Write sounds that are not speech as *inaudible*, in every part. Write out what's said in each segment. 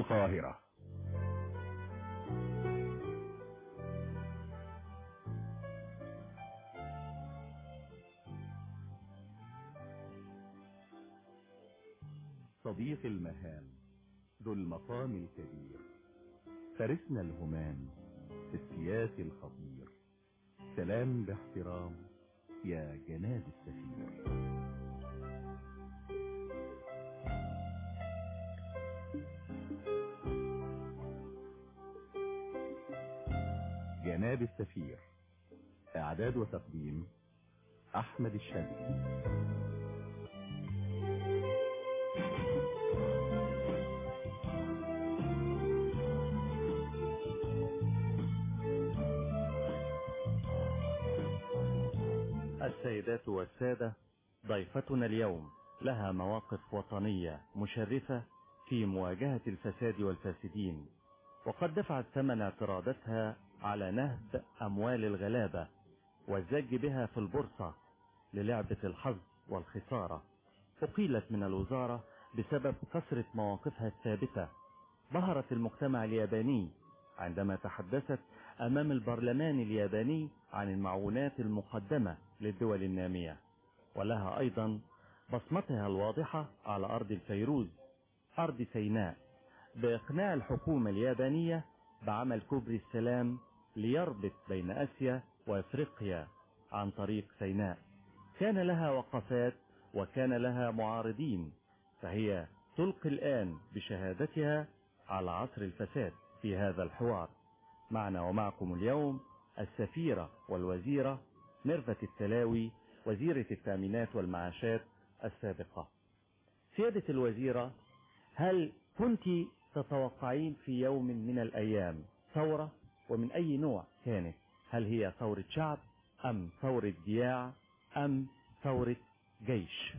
القاهرة صديق المهام ذو المقام الكبير. فارسنا الهمام في السياس الخطير. سلام باحترام يا جناب السفير. جناب السفير. إعداد وتقديم أحمد الشاذلي السيدات والسادة ضيفتنا اليوم لها مواقف وطنية مشرفة في مواجهة الفساد والفاسدين وقد دفعت ثمن اعتراضاتها على نهب أموال الغلابة والزج بها في البورصة للعبة الحظ والخسارة. أقيلت من الوزارة بسبب كثرة مواقفها الثابتة. ظهرت المجتمع الياباني عندما تحدثت أمام البرلمان الياباني عن المعونات المقدمة للدول النامية. ولها أيضا بصمتها الواضحة على أرض الفيروز أرض سيناء بإقناع الحكومة اليابانية بعمل كوبري السلام ليربط بين أسيا وأفريقيا عن طريق سيناء. كان لها وقفات وكان لها معارضين فهي تلقي الآن بشهادتها على عصر الفساد في هذا الحوار. معنا ومعكم اليوم السفيرة والوزيرة ميرفت التلاوي وزيرة التأمينات والمعاشات السابقة. سيادة الوزيرة هل كنت تتوقعين في يوم من الأيام ثورة؟ ومن أي نوع كانت هل هي ثورة شعب أم ثورة ضياع أم ثورة جيش؟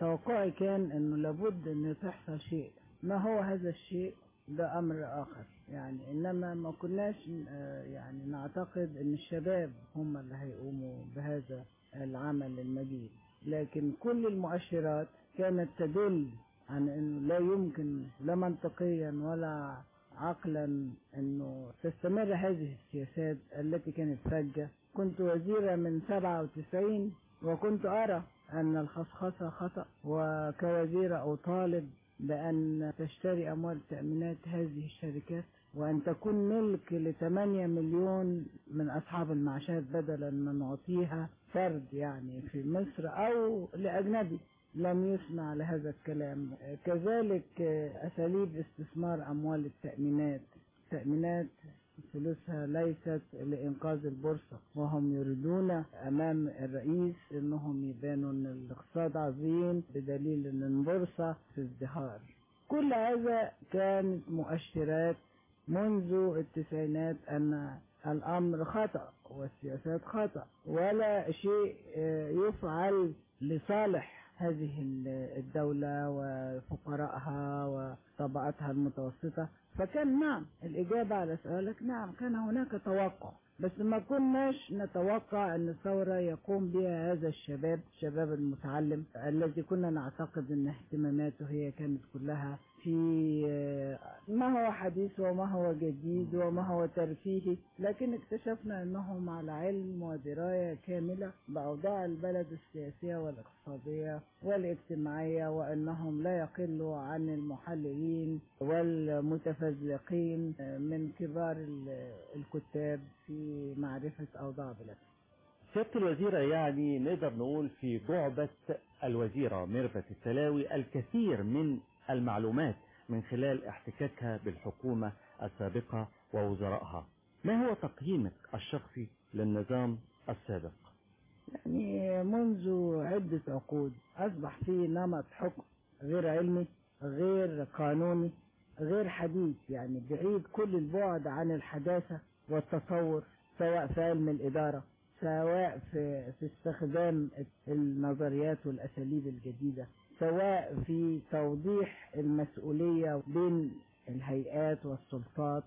توقعي كان إنه لابد إن تحصل شيء. ما هو هذا الشيء؟ ده أمر آخر. يعني إنما ما كناش آه، يعني نعتقد إن الشباب هم اللي هيقوموا بهذا العمل المجيد. لكن كل المؤشرات كانت تدل عن إنه لا يمكن لا منطقيا ولا عقلا إنه تستمر هذه السياسات التي كانت فجة كنت وزيرة من 97 وكنت أرى أن الخصخصة خطأ. وكوزيرة أطالب بأن تشتري أموال التأمينات هذه الشركات وأن تكون ملك ل 8 مليون من أصحاب المعاشات بدلا من نعطيها فرد يعني في مصر أو لأجنبي. لم يسمع لهذا الكلام. كذلك أساليب استثمار أموال التأمينات. التأمينات فلوسها ليست لإنقاذ البورصة وهم يريدون أمام الرئيس أنهم يبانوا أن الاقتصاد عظيم بدليل أن البورصة في ازدهار. كل هذا كانت مؤشرات منذ التسعينات أن الأمر خطأ والسياسات خطأ ولا شيء يفعل لصالح هذه الدولة وفقراءها وطبقاتها المتوسطة. فكان نعم الإجابة على سؤالك نعم كان هناك توقع. بس ما كناش نتوقع أن الثورة يقوم بها هذا الشباب الشباب المتعلم الذي كنا نعتقد أن اهتماماته هي كانت كلها في ما هو حديث وما هو جديد وما هو ترفيهي لكن اكتشفنا أنهم على علم ودراية كاملة بأوضاع البلد السياسية والاقتصادية والاجتماعية وأنهم لا يقلوا عن المحللين والمتفزلقين من كبار الكتاب في معرفة أوضاع بلدهم سيادة الوزيرة يعني نقدر نقول في جعبة الوزيرة ميرفت التلاوي الكثير من المعلومات من خلال احتكاكها بالحكومة السابقة ووزرائها. ما هو تقييمك الشخصي للنظام السابق؟ يعني منذ عدة عقود أصبح فيه نمط حكم غير علمي غير قانوني غير حديث يعني بعيد كل البعد عن الحداثة والتصور سواء في علم الإدارة سواء في, في استخدام النظريات والأساليب الجديدة. سواء في توضيح المسؤولية بين الهيئات والسلطات.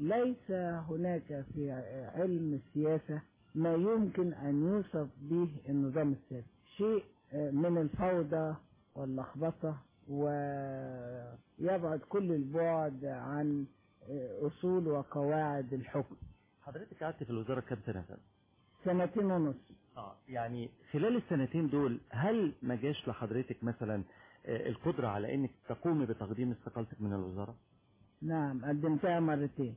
ليس هناك في علم السياسة ما يمكن أن يوصف به النظام السياسي. شيء من الفوضى واللخبطة ويبعد كل البعد عن أصول وقواعد الحكم. حضرتك قعدت في الوزارة كام سنة؟ سنتين ونص. آه يعني خلال السنتين دول هل ما جاش لحضرتك مثلا آه، القدرة على إنك تقومي بتقديم استقالتك من الوزارة؟ نعم قدمتها مرتين.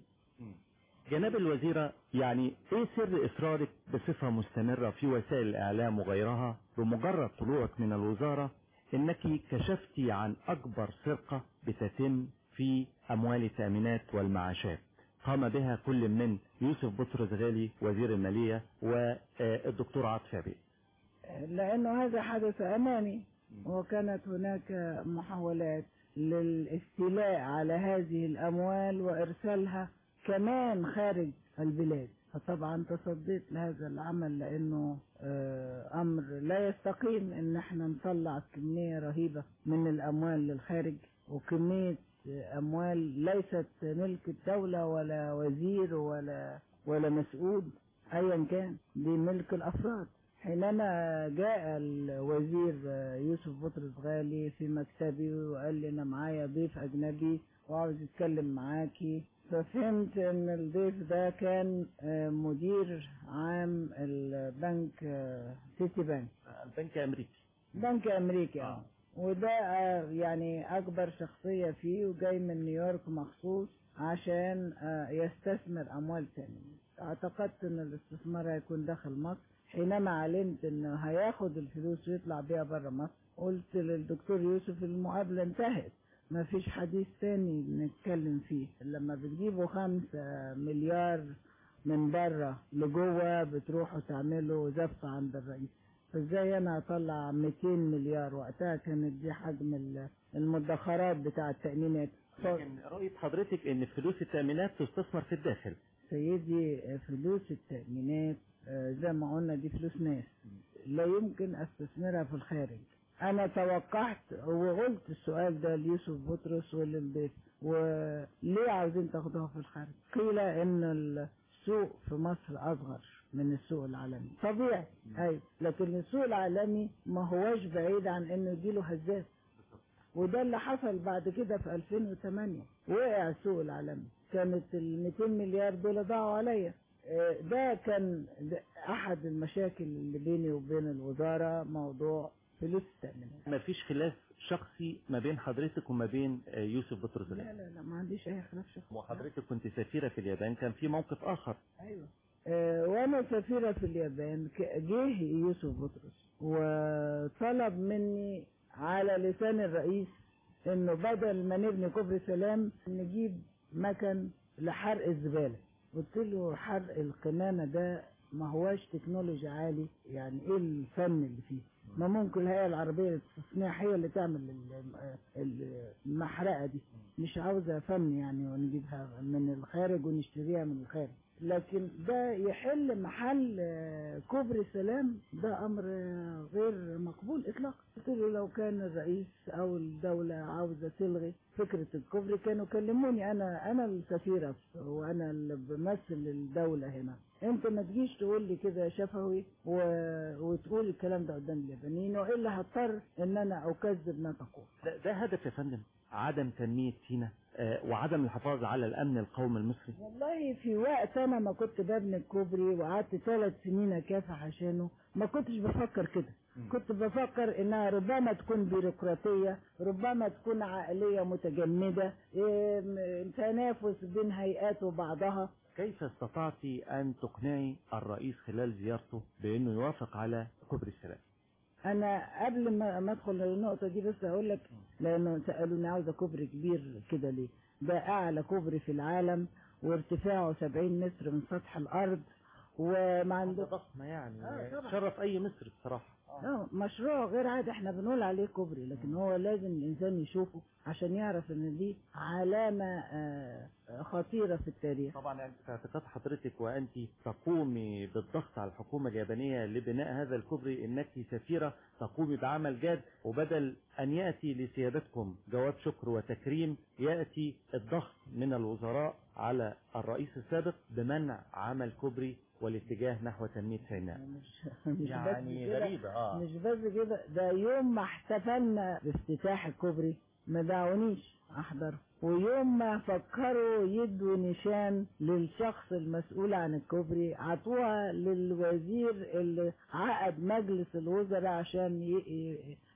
جناب الوزيرة يعني إيه سر إصرارك بصفة مستمرة في وسائل الإعلام وغيرها بمجرد طلوعك من الوزارة إنك كشفتي عن أكبر سرقة بتتم في أموال التأمينات والمعاشات؟ قام بها كل من يوسف بطرس غالي وزير المالية والدكتور عاطف عبيد لأنه هذا حدث أمامي وكانت هناك محاولات للاستيلاء على هذه الأموال وإرسالها كمان خارج البلاد. فطبعا تصديت لهذا العمل لأنه آه، أمر لا يستقيم إن إحنا نطلع كمية رهيبة من الأموال للخارج وكمية أموال ليست ملك الدولة ولا وزير ولا ولا مسؤول أيا كان دي ملك الأفراد. حينما جاء الوزير يوسف بطرس غالي في مكتبي وقال لي أنا معايا ضيف أجنبي وعاوز يتكلم معاكي ففهمت إن الضيف ده كان آه، مدير عام البنك آه، سيتي بنك. البنك امريكي بنك أمريكي آه. وده يعني أكبر شخصية فيه وجاي من نيويورك مخصوص عشان آه، يستثمر أموال تانية. أعتقدت إن الاستثمار هيكون داخل مصر. حينما علمت انه هياخد الفلوس ويطلع بيها بره مصر قلت للدكتور يوسف المقابلة انتهت. ما فيش حديث تاني نتكلم فيه. لما بتجيبوا خمسة مليار من بره لجوه بتروحوا تعملوا زفة عند الرئيس. فازاي أنا أطلع 200 مليار وقتها كانت دي حجم ال- المدخرات بتاع التأمينات لكن رؤية حضرتك إن فلوس التأمينات تستثمر في الداخل. سيدي فلوس التأمينات آه، زي ما قلنا دي فلوس ناس لا يمكن أستثمرها في الخارج. أنا توقعت وقلت السؤال ده ليوسف بطرس وللبيت وليه عاوزين تاخدوها في الخارج؟ قيل إن السوق في مصر أصغر. من السوق العالمي. طبيعي. أيوه. لكن السوق العالمي ما هوش بعيد عن إنه يجيله هزات وده اللي حصل بعد كده في 2008 وقع السوق العالمي. كانت ال 200 مليار دول ضاعوا عليا. آه، ده كان أحد المشاكل اللي بيني وبين الوزارة موضوع فلوس ما فيش خلاف شخصي ما بين حضرتك وما بين آه، يوسف بطرس لا لا لا ما عنديش أي خلاف شخصي. وحضرتك كنت سفيرة في اليابان كان في موقف آخر. أيوه. وأنا سفيرة في اليابان جه يوسف بطرس وطلب مني على لسان الرئيس إنه بدل ما نبني كوبري سلام نجيب مكن لحرق الزبالة. قلت له حرق القمامة ده ما هواش تكنولوجي عالي يعني إيه الفن اللي فيه؟ ما ممكن الهيئة العربية للتصنيع هي اللي تعمل ال- ال- المحرقة دي. مش عاوزة فن يعني ونجيبها من الخارج ونشتريها من الخارج. لكن ده يحل محل آه، كوبري سلام. ده أمر آه، غير مقبول اطلاقا. قلت له لو كان الرئيس أو الدولة عاوزة تلغي فكرة الكوبري كانوا كلموني. أنا أنا السفيرة وأنا اللي بمثل الدولة هنا. انت ما تجيش تقول لي كده شفوي و... وتقول الكلام ده قدام اليابانيين وإلا هضطر إن أنا أكذب ما تقول. ده, ده هدف يا فندم عدم تنمية سينا آه، وعدم الحفاظ على الأمن القومي المصري. والله في وقت أنا ما كنت ببني الكوبري وقعدت ثلاث سنين اكافح عشانه ما كنتش بفكر كده. كنت بفكر إنها ربما تكون بيروقراطية ربما تكون عقلية متجمدة م- تنافس بين هيئات وبعضها. كيف استطعت أن تقنعي الرئيس خلال زيارته بأنه يوافق على كوبري السلام؟ أنا قبل ما أدخل النقطة دي بس أقول لك لأنه سألوني عاوزة كوبري كبير كده ليه؟ ده أعلى كوبري في العالم وارتفاعه 70 متر من سطح الأرض وما عنده ضخمة يعني آه،. شرف أي مصري بصراحة. مشروع غير عادي إحنا بنقول عليه كوبري لكن هو لازم الإنسان يشوفه عشان يعرف إن دي علامة آه، خطيرة في التاريخ. طبعا يعني في اعتقاد حضرتك وأنت تقومي بالضغط على الحكومة اليابانية لبناء هذا الكوبري إنك سفيرة تقومي بعمل جاد وبدل أن يأتي لسيادتكم جواب شكر وتكريم يأتي الضغط من الوزراء على الرئيس السابق بمنع عمل كوبري والاتجاه نحو تنمية سيناء *laughs* مش مش يعني بس غريبة آه. مش بس كده ده يوم ما احتفلنا بافتتاح الكوبري ما دعونيش أحضر. ويوم ما فكروا يدوا نشان للشخص المسؤول عن الكوبري عطوها للوزير اللي عقد مجلس الوزراء عشان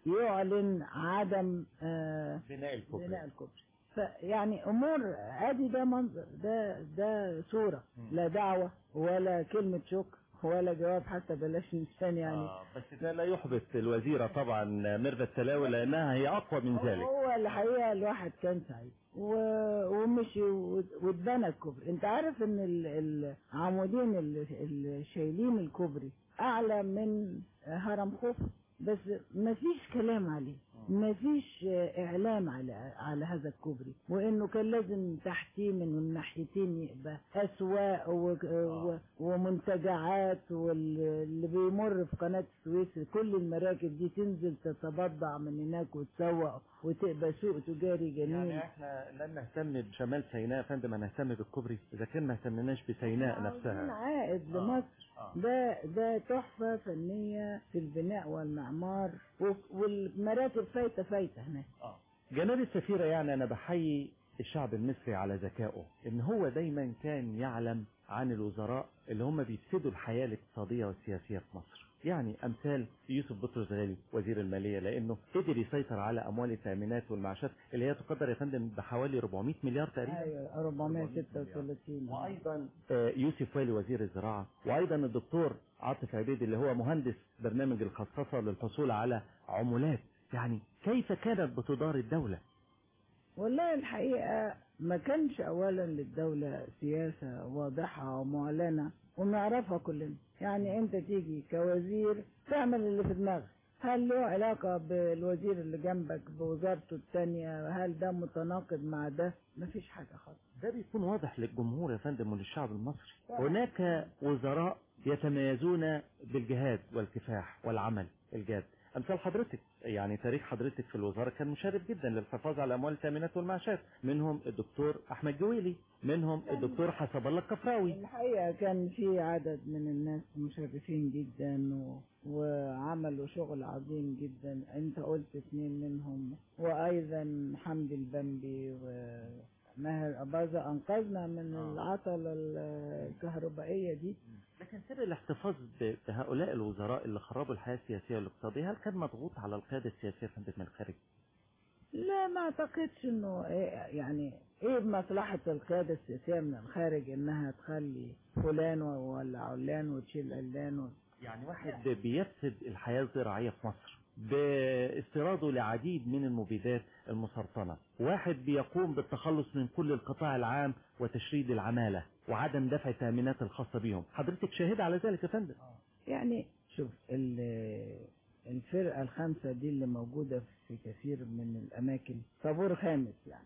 يعلن عدم آه، بناء الكوبري. بناء الكوبري. فيعني أمور أدي ده منظر ده ده صورة. لا دعوة ولا كلمة شكر ولا جواب حتى بلاش نشان يعني. آه بس ده لا يحبط الوزيرة طبعا ميرفت تلاوي لأنها هي أقوى من ذلك. هو الحقيقة الواحد كان سعيد. و- ومشي واتبنى الكوبري. انت عارف ان ال- العمودين اللي شايلين الكوبري أعلى من هرم خوفو بس ما فيش كلام عليه. ما فيش إعلام على على هذا الكوبري وإنه كان لازم تحتيه من الناحيتين يبقى أسواق و- و- ومنتجعات واللي بيمر في قناة السويس كل المراكب دي تنزل تتبضع من هناك وتسوق. وتبقى سوق تجاري جميل يعني إحنا لن نهتم بشمال سيناء يا فندم هنهتم بالكوبري إذا كان ما اهتمناش بسيناء نفسها عائد آه. لمصر آه. ده ده تحفة فنية في البناء والمعمار والمراكب فايتة فايتة هناك آه. جناب السفيرة يعني أنا بحيي الشعب المصري على ذكائه إن هو دايما كان يعلم عن الوزراء اللي هم بيفسدوا الحياة الاقتصادية والسياسية في مصر يعني أمثال يوسف بطرس غالي وزير المالية لأنه قدر يسيطر على أموال التأمينات والمعاشات اللي هي تقدر يا فندم بحوالي 400 مليار تقريبا. أيوه 436 وأيضا آه، يوسف والي وزير الزراعة وأيضا الدكتور عاطف عبيد اللي هو مهندس برنامج الخصخصه للحصول على عمولات. يعني كيف كانت بتدار الدولة؟ والله الحقيقة ما كانش أولا للدولة سياسة واضحة ومعلنة ونعرفها كلنا. يعني أنت تيجي كوزير تعمل اللي في دماغك. هل له علاقة بالوزير اللي جنبك بوزارته التانية؟ هل ده متناقض مع ده؟ مفيش حاجة خالص. ده بيكون واضح للجمهور يا فندم وللشعب المصري. هناك وزراء يتميزون بالجهاد والكفاح والعمل الجاد. أمثال حضرتك. يعني تاريخ حضرتك في الوزارة كان مشرف جدا للحفاظ على أموال التامينات والمعاشات. منهم الدكتور أحمد جويلي منهم الدكتور حسب الله الكفراوي. الحقيقة كان في عدد من الناس مشرفين جدا و... وعملوا شغل عظيم جدا. أنت قلت اثنين منهم. وأيضا حمدي البنبي وماهر أباظة. أنقذنا من آه. العطلة الكهربائية دي. لكن سر الاحتفاظ بهؤلاء الوزراء اللي خربوا الحياة السياسية والاقتصادية؟ هل كان مضغوط على القيادة السياسية فندم من الخارج؟ لا ما اعتقدش انه إيه يعني إيه بمصلحة القيادة السياسية من الخارج إنها تخلي فلان ولا علان وتشيل علان و... يعني واحد بيفسد الحياة الزراعية في مصر باستيراده لعديد من المبيدات المسرطنة، واحد بيقوم بالتخلص من كل القطاع العام وتشريد العمالة. وعدم دفع التأمينات الخاصة بهم، حضرتك شاهد على ذلك يا فندم؟ يعني شوف ال- الفرقة الخامسة دي اللي موجودة في كثير من الأماكن طابور خامس يعني.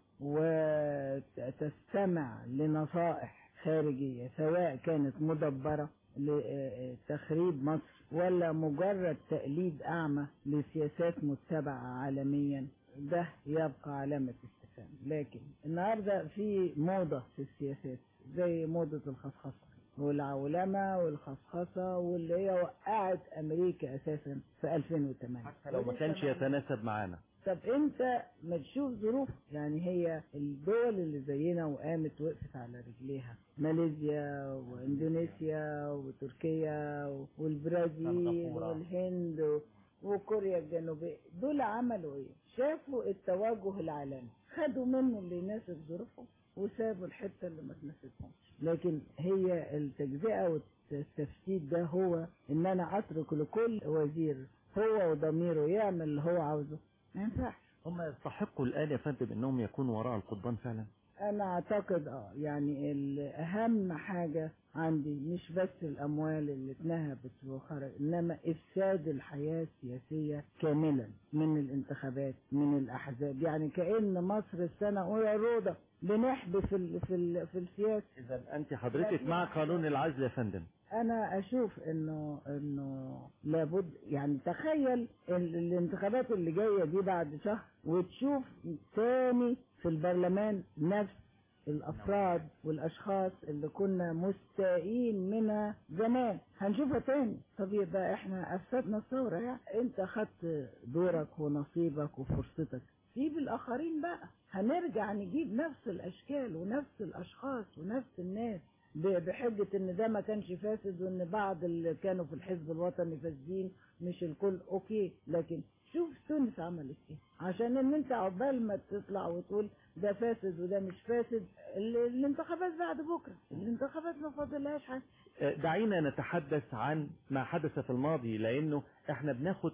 وتستمع لنصائح خارجية سواء كانت مدبرة لتخريب مصر ولا مجرد تقليد أعمى لسياسات متبعة عالميا ده يبقى علامة استفهام. لكن النهاردة في موضة في السياسات. زي موضة الخصخصة والعولمة والخصخصة واللي هي وقعت أمريكا أساسا في 2008 حتى لو ما كانش يتناسب معانا. طب انت ما تشوف ظروف؟ يعني هي الدول اللي زينا وقامت وقفت على رجليها. ماليزيا وإندونيسيا وتركيا والبرازيل. والهند وكوريا الجنوبية. دول عملوا إيه؟ شافوا التوجه العالمي. خدوا منه اللي يناسب ظروفهم. وسابوا الحتة اللي ما تناسبهمش. لكن هي التجزئة والتفسيد ده هو إن أنا أترك لكل وزير هو وضميره يعمل اللي هو عاوزه. ما ينفعش. هم يستحقوا الآن يا فندم إنهم يكونوا وراء القضبان فعلا؟ أنا أعتقد آه يعني الأهم حاجة عندي مش بس الأموال اللي اتنهبت وخرج إنما إفساد الحياة السياسية كاملا من الانتخابات من الأحزاب. يعني كأن مصر السنة اولى روضة بنحبي في ال في ال في السياسة. إذا أنت حضرتك مع قانون العزل يا فندم. أنا أشوف إنه إنه لابد يعني تخيل ال- الانتخابات اللي جاية دي بعد شهر وتشوف تاني في البرلمان نفس الأفراد والأشخاص اللي كنا مستائين منها زمان. هنشوفها تاني. طب يبقى إحنا افسدنا الثورة يعني أنت خدت دورك ونصيبك وفرصتك. سيب الآخرين بقى. هنرجع نجيب نفس الأشكال ونفس الأشخاص ونفس الناس. بحجة إن ده ما كانش فاسد وإن بعض اللي كانوا في الحزب الوطني فاسدين مش الكل. okay لكن شوف تونس عملت إيه عشان إن أنت عقبال ما تطلع وتقول ده فاسد وده مش فاسد ال- الانتخابات بعد بكرة. الانتخابات ما فاضلهاش حاجة. دعينا نتحدث عن ما حدث في الماضي لأنه إحنا بناخد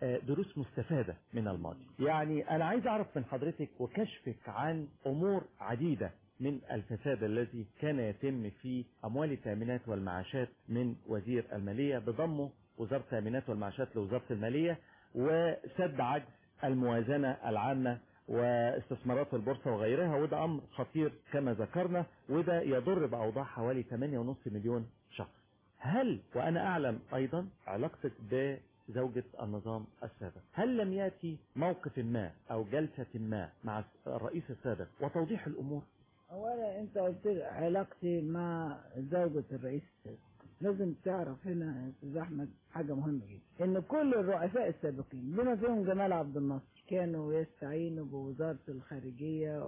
كدروس مستفادة من الماضي. يعني أنا عايز أعرف من حضرتك وكشفك عن أمور عديدة من الفساد الذي كان يتم في أموال التأمينات والمعاشات من وزير المالية بضمه وزارة التأمينات والمعاشات لوزارة المالية وسد عجز الموازنة العامة واستثمارات البورصة وغيرها وده أمر خطير كما ذكرنا وده يضر بأوضاع حوالي 8.5 مليون شخص. هل وأنا أعلم أيضا علاقتك بزوجة النظام السابق هل لم يأتي موقف ما أو جلسة ما مع الرئيس السابق وتوضيح الأمور؟ اولا أنت قلت علاقتي مع زوجة الرئيس السابق. لازم تعرف هنا يا أحمد حاجة مهمة جدا إن كل الرؤساء السابقين بما فيهم جمال عبد الناصر كانوا يستعينوا بوزارة الخارجية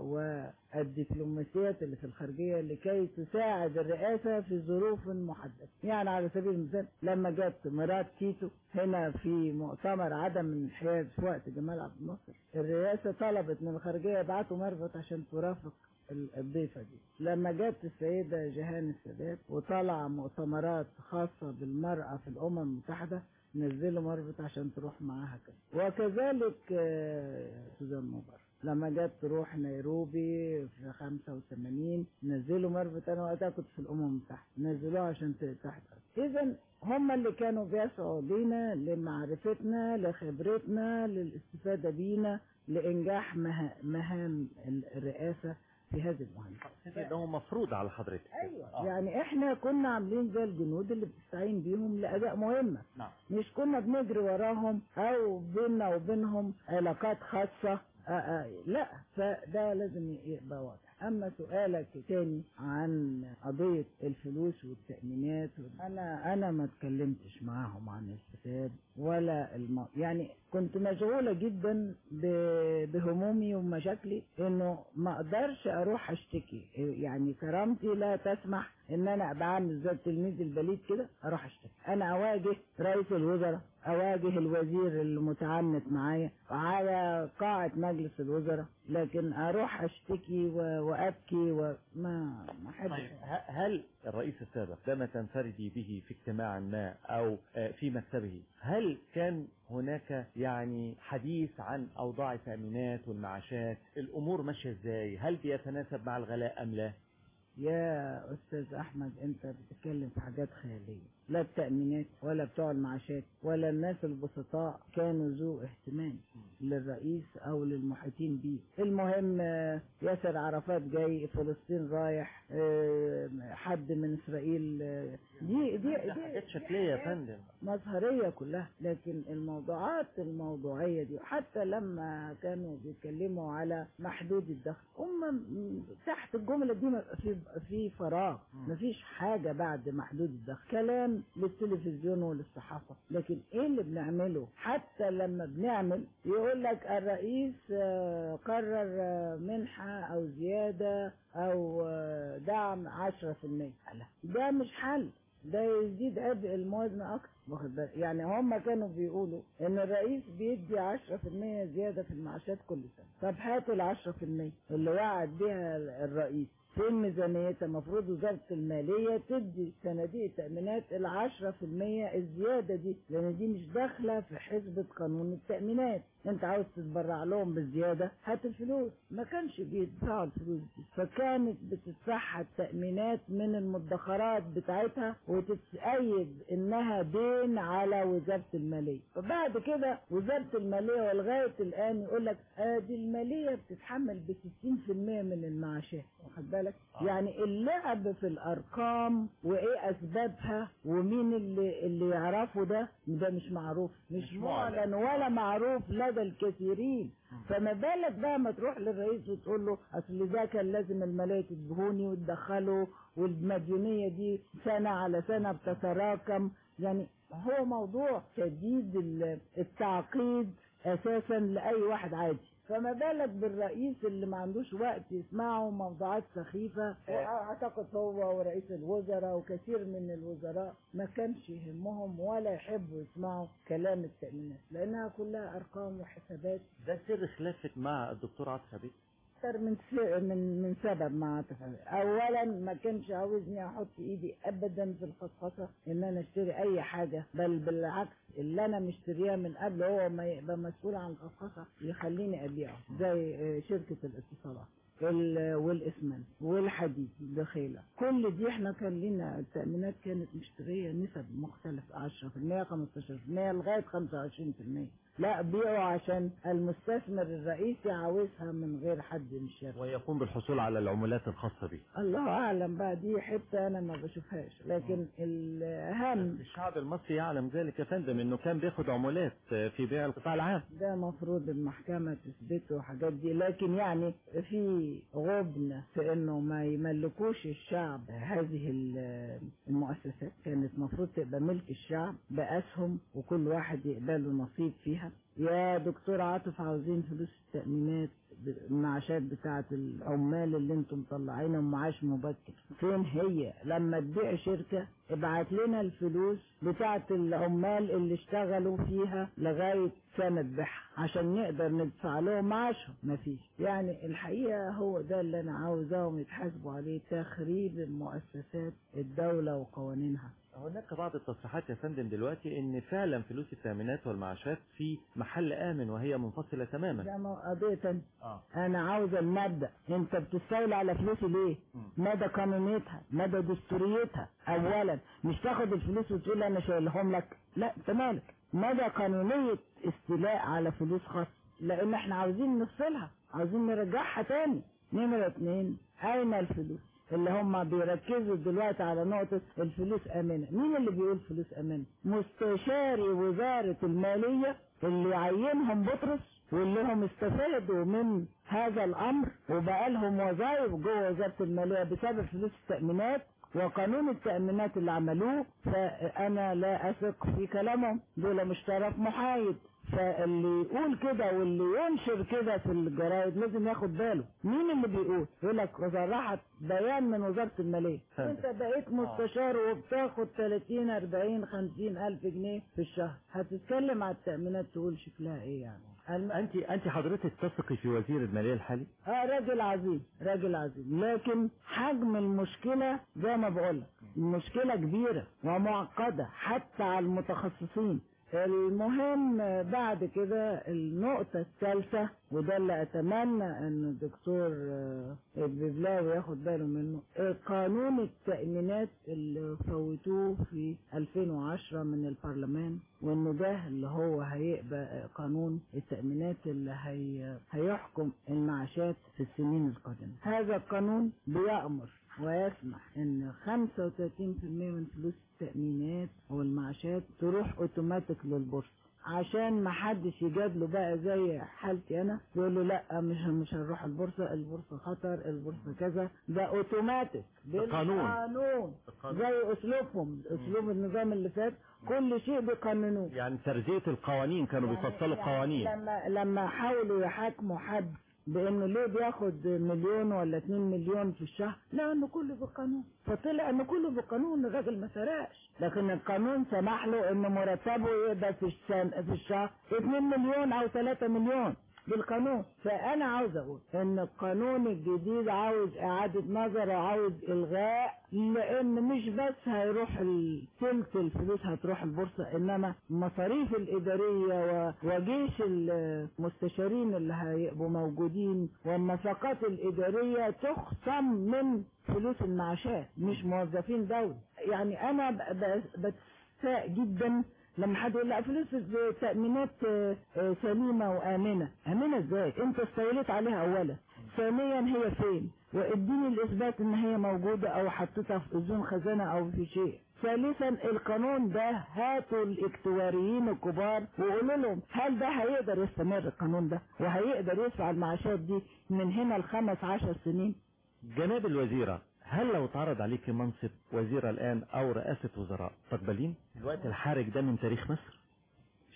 والدبلوماسيات اللي في الخارجية لكي تساعد الرئاسة في ظروف محددة. يعني على سبيل المثال لما جت مرات تيتو هنا في مؤتمر عدم الانحياز في وقت جمال عبد الناصر الرئاسة طلبت من الخارجية يبعتوا مرفت عشان ترافق الضيفة دي. لما جت السيدة جهان السادات وطلع مؤتمرات خاصة بالمرأة في الأمم المتحدة نزلوا مربط عشان تروح معاها كده. وكذلك آه، سوزان مبارك. لما جت تروح نيروبي في 85 نزلوا مربط أنا وقتها كنت في الأمم المتحدة. نزلوها عشان ت- تحضر. اذا هم اللي كانوا بيسعوا بينا لمعرفتنا لخبرتنا للاستفادة بينا لإنجاح مها- مهام الرئاسة. في هذه المهمه ده هو مفروض على حضرتك. أيوه. آه. يعني إحنا كنا عاملين زي الجنود اللي بتستعين بيهم لأداء مهمة. نعم. مش كنا بنجري وراهم أو بيننا وبينهم علاقات خاصة. آآ آآ لا فده لازم يبقى واضح. أما سؤالك تاني عن قضية الفلوس والتأمينات أنا أنا ما اتكلمتش معاهم عن الفساد ولا الم... يعني كنت مشغولة جدا ب... بهمومي ومشاكلي إنه ما أقدرش أروح أشتكي. يعني كرامتي لا تسمح ان أنا ابقى عامل زي التلميذ البليد كده أروح اشتكي أنا اواجه رئيس الوزراء اواجه الوزير المتعنت معايا على قاعة مجلس الوزراء لكن أروح اشتكي وابكي وما ما أحبش. طيب هل الرئيس السابق لما تنفردي به في اجتماع ما أو آه، في مكتبه؟ هل كان هناك يعني حديث عن أوضاع التأمينات والمعاشات؟ الأمور ماشية إزاي؟ هل بيتناسب مع الغلاء أم لا؟ يا أستاذ أحمد أنت بتتكلم في حاجات خيالية. لا التامينات ولا بتوع المعاشات ولا الناس البسطاء كانوا ذو اهتمام للرئيس أو للمحيطين بيه. المهم آه، ياسر عرفات جاي فلسطين رايح آه، حد من إسرائيل آه، دي دي ده حاجات شكلية يا فندم. مظهرية كلها لكن الموضوعات الموضوعية دي حتى لما كانوا بيتكلموا على محدود الدخل هم تحت الجملة دي في فراغ مفيش حاجة بعد محدود الدخل كلام للتلفزيون وللصحافة لكن إيه اللي بنعمله؟ حتى لما بنعمل يقول لك الرئيس آه، قرر آه، منحة أو زيادة أو آه، دعم 10% لا ده مش حل. ده يزيد عبء الموازنة أكتر. واخد بالك؟ يعني هم كانوا بيقولوا إن الرئيس بيدي 10% زيادة في المعاشات كل سنة. طب هاتوا ال 10% اللي وعد بيها الرئيس. في ميزانيتها المفروض وزارة المالية تدي صناديق التأمينات ال 10% الزيادة دي لأن دي مش داخلة في حسبة قانون التأمينات. انت عاوز تتبرع لهم بالزيادة هات الفلوس ما كانش بيدفعوا الفلوس دي فكانت بتدفعها التأمينات من المدخرات بتاعتها وتتأيد إنها دين على وزارة المالية. فبعد كده وزارة المالية ولغاية الآن يقول لك آدي المالية بتتحمل ب 60% من المعاشات واخد بالك؟ آه. يعني اللعب في الأرقام وإيه أسبابها ومين اللي اللي يعرفه ده ده مش معروف. مش, مش معلن. معلن. ولا معروف لدى الكثيرين. فما بالك بقى ما تروح للرئيس وتقول له أصل ده كان لازم الملاية تدهوني وتدخله والمديونية دي سنة على سنة بتتراكم. يعني هو موضوع شديد ال- التعقيد أساسا لأي واحد عادي. فما بالك بالرئيس اللي ما عندوش وقت يسمعوا موضوعات سخيفة. وأعتقد هو ورئيس الوزراء وكثير من الوزراء ما كانش يهمهم ولا يحبوا يسمعوا كلام التأمينات لأنها كلها أرقام وحسابات. ده سر خلافك مع الدكتور عبيد أكتر من من من سبب مع تفاهم اولا ما كانش عاوزني أحط إيدي ابدا في الخصخصة إن أنا أشتري أي حاجة بل بالعكس اللي أنا مشتريها من قبل هو ما يبقى مسؤول عن الخصخصة يخليني أبيعه زي آه، شركة الاتصالات ال- والاسمنت والحديد دخيله كل دي إحنا كان لنا التامينات كانت مشترية نسب مختلفة 10% 15% لغاية 25% لا بيعوا عشان المستثمر الرئيسي عاوزها من غير حد من الشركة. ويقوم بالحصول على العمولات الخاصة به الله أعلم بقى دي حتة أنا ما بشوفهاش. لكن الاهم الشعب المصري يعلم ذلك يا فندم إنه كان بياخد عمولات في بيع القطاع العام. ده مفروض المحكمة تثبته وحاجات دي. لكن يعني في غبن في إنه ما يملكوش الشعب هذه ال- المؤسسات. كانت مفروض تبقى ملك الشعب بأسهم وكل واحد يقبله نصيب فيها. يا دكتور عاطف عاوزين فلوس التأمينات المعاشات بتاعة العمال اللي أنتم مطلعينهم معاش مبكر. فين هي؟ لما تبيع شركة ابعت لنا الفلوس بتاعة العمال اللي اشتغلوا فيها لغاية سنة بيعها عشان نقدر ندفع لهم معاشهم. مفيش. يعني الحقيقة هو ده اللي أنا عاوزاهم يتحاسبوا عليه تخريب المؤسسات الدولة وقوانينها. هناك بعض التصريحات يا فندم دلوقتي إن فعلا فلوس التأمينات والمعاشات في محل آمن وهي منفصلة تماما. مو- قضية تانية. آه. أنا عاوز المبدأ أنت بتستولي على فلوسي ليه؟ مدى قانونيتها مدى دستوريتها اولا. مش تاخد الفلوس وتقول أنا شايلهم لك. لا انت مالك مدى قانونية استيلاء على فلوس خاصة. لأن إحنا عاوزين نفصلها. عاوزين نرجعها تاني. نمرة اتنين أين الفلوس؟ اللي هم بيركزوا دلوقتي على نقطة الفلوس أمنة. مين اللي بيقول فلوس أمنة؟ مستشاري وزارة المالية اللي عينهم بطرس واللي هم استفادوا من هذا الأمر وبقى لهم وظائف جوه وزارة المالية بسبب فلوس التأمينات وقانون التأمينات اللي عملوه فأنا لا أثق في كلامهم. دول مش طرف محايد. فاللي يقول كده واللي ينشر كده في الجرايد لازم ياخد باله. مين اللي بيقول؟ يقول لك صرحت بيان من وزارة المالية. فهمت. انت بقيت مستشار وبتاخد 30 40 50 الف جنيه في الشهر. هتتكلم على التأمينات تقول شكلها إيه يعني؟ الم- انت أنت حضرتك تثقي في وزير المالية الحالي؟ آه راجل عظيم راجل عظيم. لكن حجم المشكلة زي ما بقولك المشكلة كبيرة ومعقدة حتى على المتخصصين. المهم بعد كده النقطة الثالثة وده اللي أتمنى أن الدكتور آه، الببلاوي ياخد باله منه آه، قانون التأمينات اللي فوتوه في 2010 من البرلمان وإنه ده اللي هو هيبقى قانون التأمينات اللي هي هيحكم المعاشات في السنين القادمة. هذا القانون بيأمر ويسمح إن 35% من فلوس التأمينات والمعاشات تروح أوتوماتيك للبورصة. عشان ما حدش يجادله بقى زي حالتي أنا يقول له لأ مش مش هنروح البورصة البورصة خطر البورصة كذا. ده أوتوماتيك. بالقانون. بقانون. زي أسلوبهم أسلوب النظام اللي فات. كل شيء بقانونه. يعني ترزية القوانين كانوا يعني- بيفصلوا يعني القوانين. لما لما حاولوا يحاكموا حد بانه ليه بياخد مليون ولا اتنين مليون في الشهر. لا أنه كله بالقانون. فطلع أنه كله بالقانون الراجل ما سرقش. لكن القانون سمح له ان مرتبه يبقى في الشهر اتنين مليون أو ثلاثة مليون. بالقانون. فأنا عاوز أقول إن القانون الجديد عاوز إعادة نظر وعاوز إلغاء لأن مش بس هيروح تلت الفلوس هتروح البورصة إنما المصاريف الإدارية و- وجيش المستشارين اللي هيبقوا موجودين والنفقات الإدارية تخصم من فلوس المعاشات مش موظفين دولة. يعني ب- بتساء جدا لما حد يقول لا فلوس التأمينات آه، آه، سليمة وآمنة. آمنة إزاي؟ أنت استوليت عليها اولا. ثانيا هي فين؟ وإديني الإثبات إن هي موجودة أو حطيتها في أذون خزانة أو في شيء. ثالثا القانون ده هاتوا الاكتواريين الكبار وقولوا لهم هل ده هيقدر يستمر القانون ده؟ وهيقدر يدفع المعاشات دي من هنا لخمس عشر سنين؟ جناب الوزيرة هل لو اتعرض عليك منصب وزيرة الآن أو رئاسة وزراء تقبلين؟ الوقت الحرج ده من تاريخ مصر؟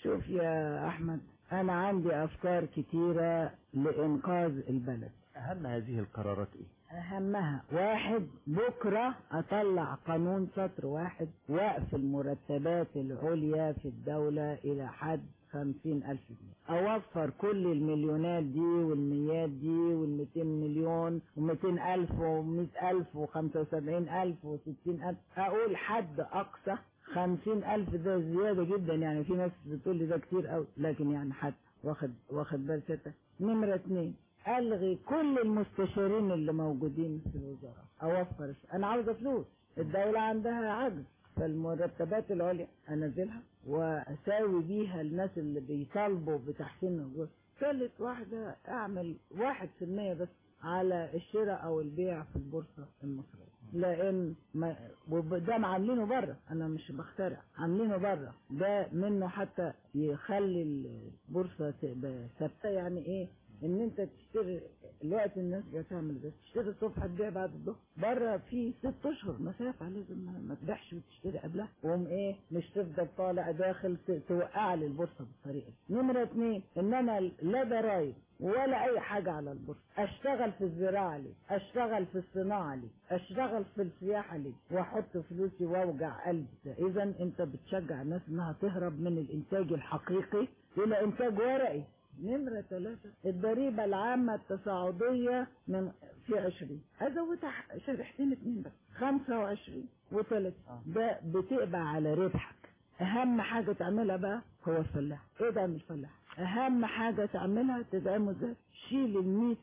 شوف يا أحمد أنا عندي أفكار كتيرة لإنقاذ البلد. أهم هذه القرارات إيه؟ أهمها واحد بكرة أطلع قانون سطر واحد وقف المرتبات العليا في الدولة إلى حد خمسين ألف جنيه. أوفر كل المليونات دي والميات دي والميتين مليون وميتين ألف ومئة ألف وخمسة وسبعين ألف وستين ألف. أقول حد أقصى خمسين ألف ده زيادة جدا يعني في ناس بتقول لي ده كتير قوي لكن يعني حد واخد واخد بال ستة. نمرة اتنين ألغي كل المستشارين اللي موجودين في الوزارة. أوفر أنا عاوزة فلوس. الدولة عندها عجز فالمرتبات العليا أنزلها. وأساوي بيها الناس اللي بيطالبوا بتحسين الجزء ثالث واحدة أعمل واحد في المية بس على الشراء أو البيع في البورصة المصرية. لأن ما وده عاملينه بره. أنا مش بخترع عاملينه بره. ده منه حتى يخلي البورصة تبقى ثابتة. يعني إيه؟ إن أنت تشتري الوقت الناس بتعمل ده تشتري الصبح تبيع بعد الظهر. بره في ست أشهر مسافة لازم ما- تبيعش وتشتري قبلها. وهم إيه مش تفضل طالع داخل توقع لي البورصة بالطريقة دي. نمرة اتنين ان أنا لا ضرايب ولا أي حاجة على البورصة. أشتغل في الزراعة ليه أشتغل في الصناعة ليه أشتغل في السياحة ليه وأحط فلوسي وأوجع قلبي. اذا أنت بتشجع الناس إنها تهرب من الإنتاج الحقيقي إلى إنتاج ورقي. نمرة ثلاثة الضريبة العامة التصاعدية من في عشرين. أزودها ح- شريحتين اتنين بس خمسة وعشرين وثلاثين ده بتقبع على ربحك. أهم حاجة تعملها بقى هو الفلاح. ادعم الفلاح. أهم حاجة تعملها تدعمه إزاي؟ شيل المية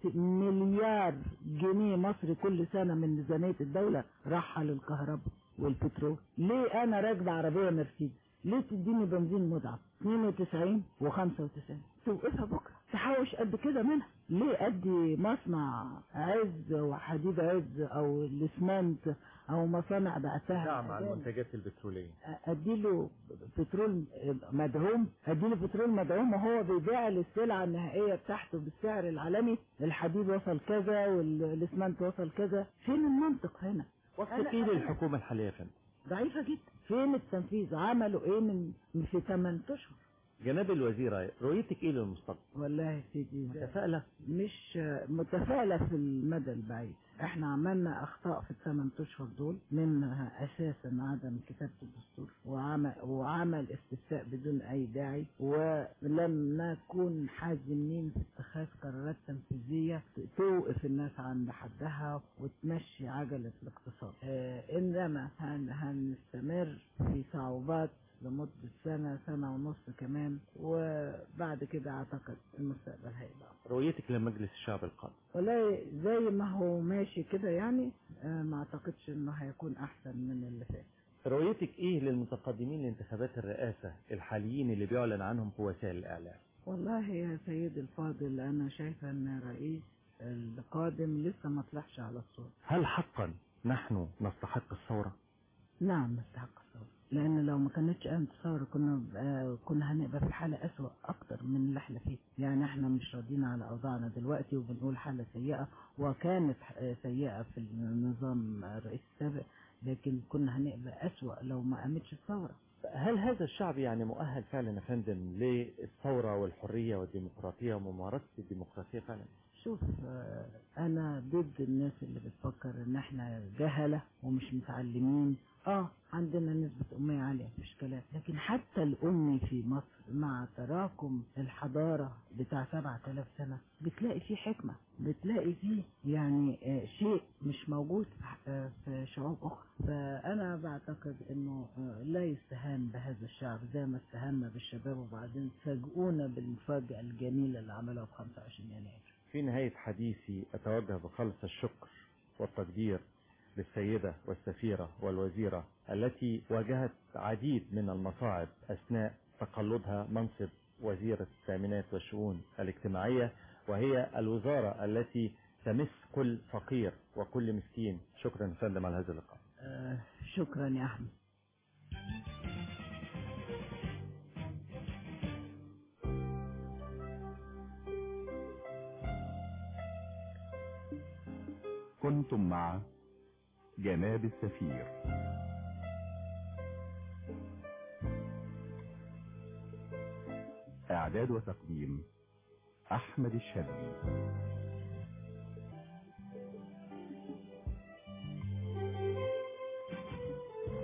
مليار جنيه مصري كل سنة من ميزانية الدولة راحة للكهرباء والبترول. ليه أنا راكبة عربية مرسيدس؟ ليه تديني بنزين مدعم 92 و95 توقفها بكرة؟ تحوش قد كده منها. ليه ادي مصنع عز وحديد عز أو الاسمنت أو مصانع بعتها؟ نعم على. المنتجات البترولية. أديله بترول مدعوم أديله بترول مدعوم وهو بيبيع لي السلعه النهائية بتاعته بالسعر العالمي. الحديد وصل كذا والاسمنت وصل كذا. فين المنطق هنا؟ وقفت إيه للحكومة الحالية يا فندم؟ ضعيفة جدا. فين التنفيذ؟ عملوا إيه من في 8 اشهر جناب الوزيرة رؤيتك إيه للمستقبل؟ والله يا سيدي متفائلة؟ مش متفائلة في المدى البعيد إحنا عملنا أخطاء في الثمان أشهر دول منها أساسا عدم كتابة الدستور وعمل, وعمل استفتاء بدون أي داعي ولم نكن حازمين في اتخاذ قرارات تنفيذية توقف الناس عند حدها وتمشي عجلة الاقتصاد آه إنما هن هنستمر في صعوبات لمدة سنة سنة ونص كمان وبعد كده أعتقد المستقبل هيبقى رؤيتك لمجلس الشعب القادم؟ والله زي ما هو ماشي كده يعني آه، ما أعتقدش إنه هيكون أحسن من اللي فات. رؤيتك إيه للمتقدمين لانتخابات الرئاسة الحاليين اللي بيعلن عنهم في وسائل الاعلام والله يا سيد الفاضل أنا شايفة إن الرئيس القادم لسه ما طلعش على الصوت هل حقا نحن نستحق الثورة؟ نعم نستحق. لأن لو ما كانتش قامت الثورة كنا بقى كنا هنبقى في حالة أسوأ أكتر من اللي إحنا فيه يعني إحنا مش راضيين على أوضاعنا دلوقتي وبنقول حالة سيئة وكانت ح- سيئة في النظام الرئيس السابق لكن كنا هنبقى أسوأ لو ما قامتش الثورة. هل هذا الشعب يعني مؤهل فعلا يا فندم للثورة والحرية والديمقراطية وممارسة الديمقراطية فعلا؟ شوف آه، أنا ضد الناس اللي بتفكر إن إحنا جهلة ومش متعلمين آه عندنا نسبة أمية عالية مفيش كلام لكن حتى الأمي في مصر مع تراكم الحضارة بتاع سبعة آلاف سنة بتلاقي فيه حكمة. بتلاقي فيه يعني آه، شيء مش موجود في- آه، في شعوب أخرى. فأنا بعتقد إنه آه، لا يستهان بهذا الشعب زي ما استهنا بالشباب وبعدين فاجئونا بالمفاجأة الجميلة اللي عملوها في 25 يناير. في نهاية حديثي أتوجه بخلص الشكر والتقدير للسيدة والسفيرة والوزيرة التي واجهت عديد من المصاعب أثناء تقلدها منصب وزيرة التأمينات والشؤون الاجتماعية وهي الوزارة التي تمس كل فقير وكل مسكين. شكرا فندم على هذا اللقاء. آه، شكرا يا أحمد. كنتم مع جناب السفير. إعداد وتقديم أحمد الشاذلي